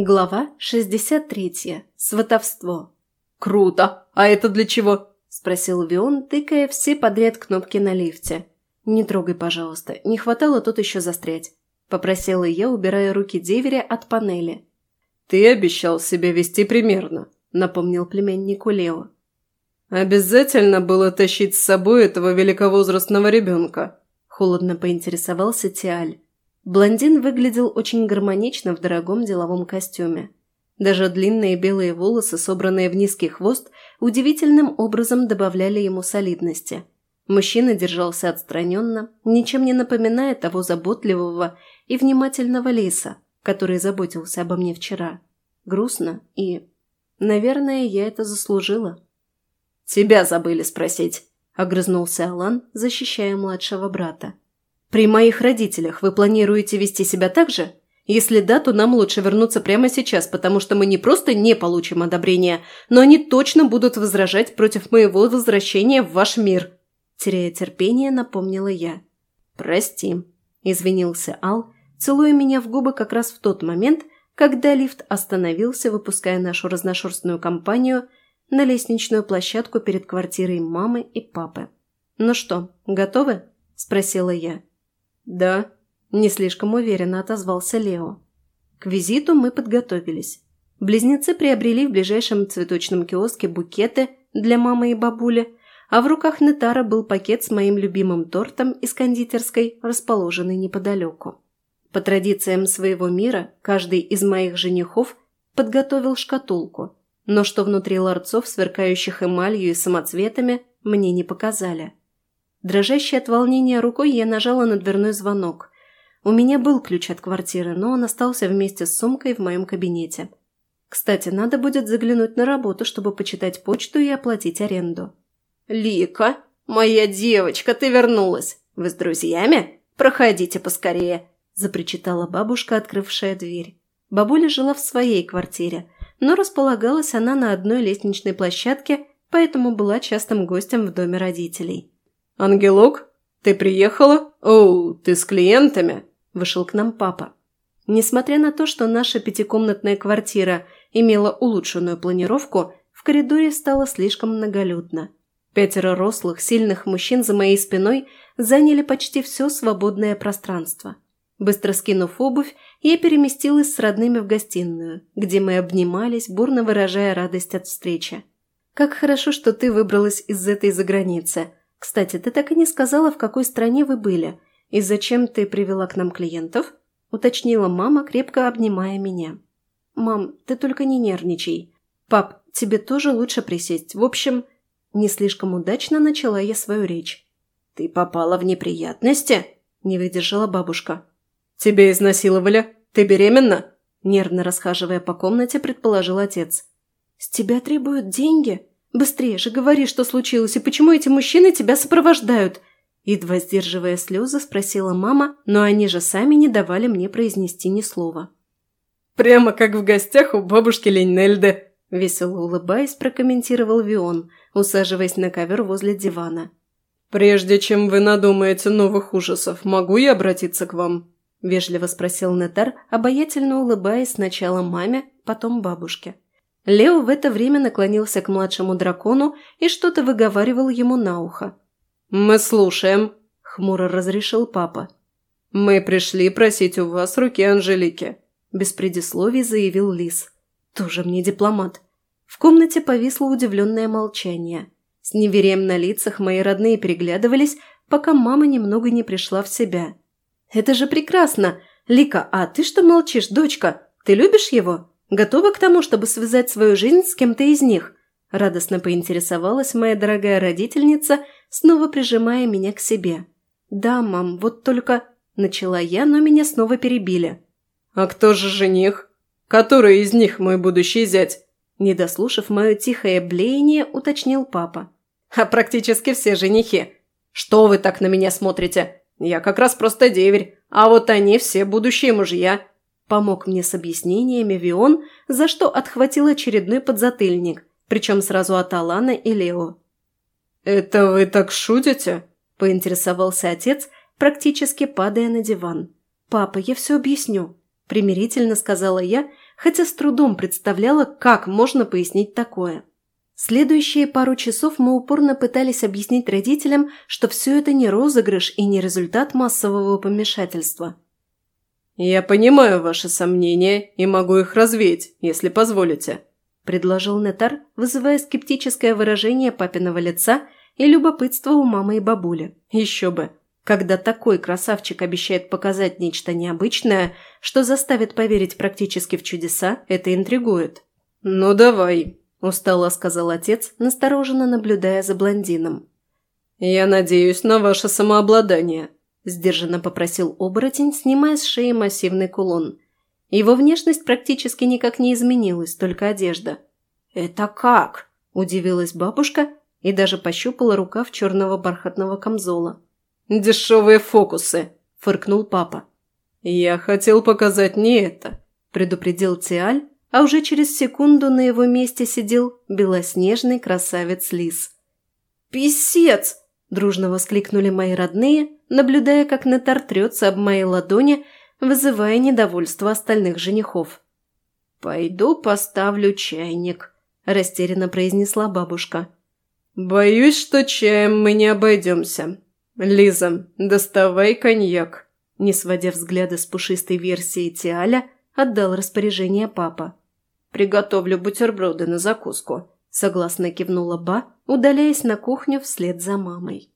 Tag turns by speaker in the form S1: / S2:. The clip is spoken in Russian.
S1: Глава 63. Сватовство.
S2: «Круто! А это для чего?»
S1: – спросил Вион, тыкая все подряд кнопки на лифте. «Не трогай, пожалуйста, не хватало тут еще застрять», – попросила я, убирая руки деверя от панели.
S2: «Ты обещал себя вести примерно», – напомнил племяннику Лео. «Обязательно было тащить с собой этого великовозрастного ребенка», – холодно поинтересовался Тиаль.
S1: Блондин выглядел очень гармонично в дорогом деловом костюме. Даже длинные белые волосы, собранные в низкий хвост, удивительным образом добавляли ему солидности. Мужчина держался отстраненно, ничем не напоминая того заботливого и внимательного лиса, который заботился обо мне вчера. Грустно и... Наверное, я это заслужила.
S2: «Тебя забыли спросить», – огрызнулся Алан, защищая младшего брата. При моих родителях вы планируете вести себя так же? Если да, то нам лучше вернуться прямо сейчас, потому что мы не просто не получим одобрения, но они точно будут возражать против моего возвращения в ваш мир». Теряя терпение, напомнила я. «Прости», – извинился Ал, целуя меня в губы как раз в тот момент, когда лифт остановился, выпуская нашу разношерстную компанию на лестничную площадку перед квартирой мамы и папы. «Ну что, готовы?» – спросила я.
S1: «Да», – не слишком уверенно отозвался Лео. К визиту мы подготовились. Близнецы приобрели в ближайшем цветочном киоске букеты для мамы и бабули, а в руках Нетара был пакет с моим любимым тортом из кондитерской, расположенной неподалеку. По традициям своего мира, каждый из моих женихов подготовил шкатулку, но что внутри ларцов, сверкающих эмалью и самоцветами, мне не показали. Дрожащей от волнения рукой я нажала на дверной звонок. У меня был ключ от квартиры, но он остался вместе с сумкой в моем кабинете. Кстати, надо будет заглянуть на работу, чтобы почитать почту и оплатить аренду.
S2: «Лика, моя девочка, ты вернулась! Вы с друзьями? Проходите поскорее!» – запричитала бабушка, открывшая дверь.
S1: Бабуля жила в своей квартире, но располагалась она на одной лестничной площадке, поэтому была частым гостем в доме родителей.
S2: «Ангелок, ты приехала? Оу, ты с клиентами?» – вышел к нам папа.
S1: Несмотря на то, что наша пятикомнатная квартира имела улучшенную планировку, в коридоре стало слишком многолюдно. Пятеро рослых, сильных мужчин за моей спиной заняли почти все свободное пространство. Быстро скинув обувь, я переместилась с родными в гостиную, где мы обнимались, бурно выражая радость от встречи. «Как хорошо, что ты выбралась из этой заграницы», «Кстати, ты так и не сказала, в какой стране вы были, и зачем ты привела к нам клиентов?» – уточнила мама, крепко обнимая меня. «Мам, ты только не нервничай. Пап, тебе тоже лучше присесть. В общем, не слишком удачно начала я свою речь».
S2: «Ты попала в неприятности?» – не выдержала бабушка.
S1: «Тебя изнасиловали? Ты беременна?» Нервно расхаживая по комнате, предположил отец. «С тебя требуют деньги?» Быстрее же говори, что случилось, и почему эти мужчины тебя сопровождают?» Едва сдерживая слезы, спросила мама, но они же сами не давали мне произнести ни слова.
S2: «Прямо как в гостях у бабушки Лейнельды», –
S1: весело улыбаясь, прокомментировал Вион, усаживаясь на ковер возле дивана.
S2: «Прежде чем вы надумаете новых ужасов, могу я обратиться к вам?» – вежливо спросил Нетар, обаятельно улыбаясь сначала маме, потом бабушке.
S1: Лео в это время наклонился к младшему дракону и что-то выговаривал ему на ухо.
S2: «Мы слушаем», – хмуро разрешил папа. «Мы пришли просить у вас руки Анжелики», – без предисловий заявил Лис.
S1: «Тоже мне дипломат». В комнате повисло удивленное молчание. С неверием на лицах мои родные переглядывались, пока мама немного не пришла в себя. «Это же прекрасно! Лика, а ты что молчишь, дочка? Ты любишь его?» Готова к тому, чтобы связать свою жизнь с кем-то из них?» Радостно поинтересовалась моя дорогая родительница, снова прижимая меня к себе. «Да, мам, вот только...» Начала я, но меня снова перебили.
S2: «А кто же жених? Который из них мой будущий зять?»
S1: Не дослушав мое тихое блеяние, уточнил папа.
S2: «А практически все женихи. Что вы так на меня смотрите? Я как раз просто деверь, а вот они все будущие мужья.
S1: Помог мне с объяснениями Вион, за что отхватил очередной подзатыльник, причем сразу от Алана и Лео.
S2: «Это вы так шутите?»
S1: – поинтересовался отец, практически падая на диван. «Папа, я все объясню», – примирительно сказала я, хотя с трудом представляла, как можно пояснить такое. Следующие пару часов мы упорно пытались объяснить родителям, что все это не розыгрыш и не результат массового помешательства.
S2: «Я понимаю ваши сомнения и могу их развеять, если позволите», – предложил Нетар, вызывая скептическое выражение папиного лица и любопытство у мамы и бабули. Еще бы, когда такой красавчик обещает показать нечто необычное, что заставит поверить практически в чудеса, это интригует. «Ну давай», – устало сказал отец, настороженно наблюдая за блондином. «Я надеюсь на ваше самообладание», – сдержанно попросил оборотень, снимая с шеи массивный кулон. Его внешность практически никак не изменилась, только одежда. «Это как?» – удивилась бабушка и даже пощупала рукав черного бархатного камзола. «Дешевые фокусы!» – фыркнул папа. «Я хотел показать не это», – предупредил Тиаль, а уже через секунду на его месте сидел белоснежный красавец-лис. «Писец!» – дружно воскликнули мои родные, наблюдая, как Нетар трется об моей ладони, вызывая недовольство остальных женихов. «Пойду поставлю чайник», – растерянно произнесла бабушка. «Боюсь, что чаем мы не обойдемся», «Лиза, доставай коньяк!» Не сводя взгляда с пушистой версии Тиаля, отдал распоряжение папа. «Приготовлю бутерброды на закуску», – согласно кивнула Ба, удаляясь на кухню вслед за мамой.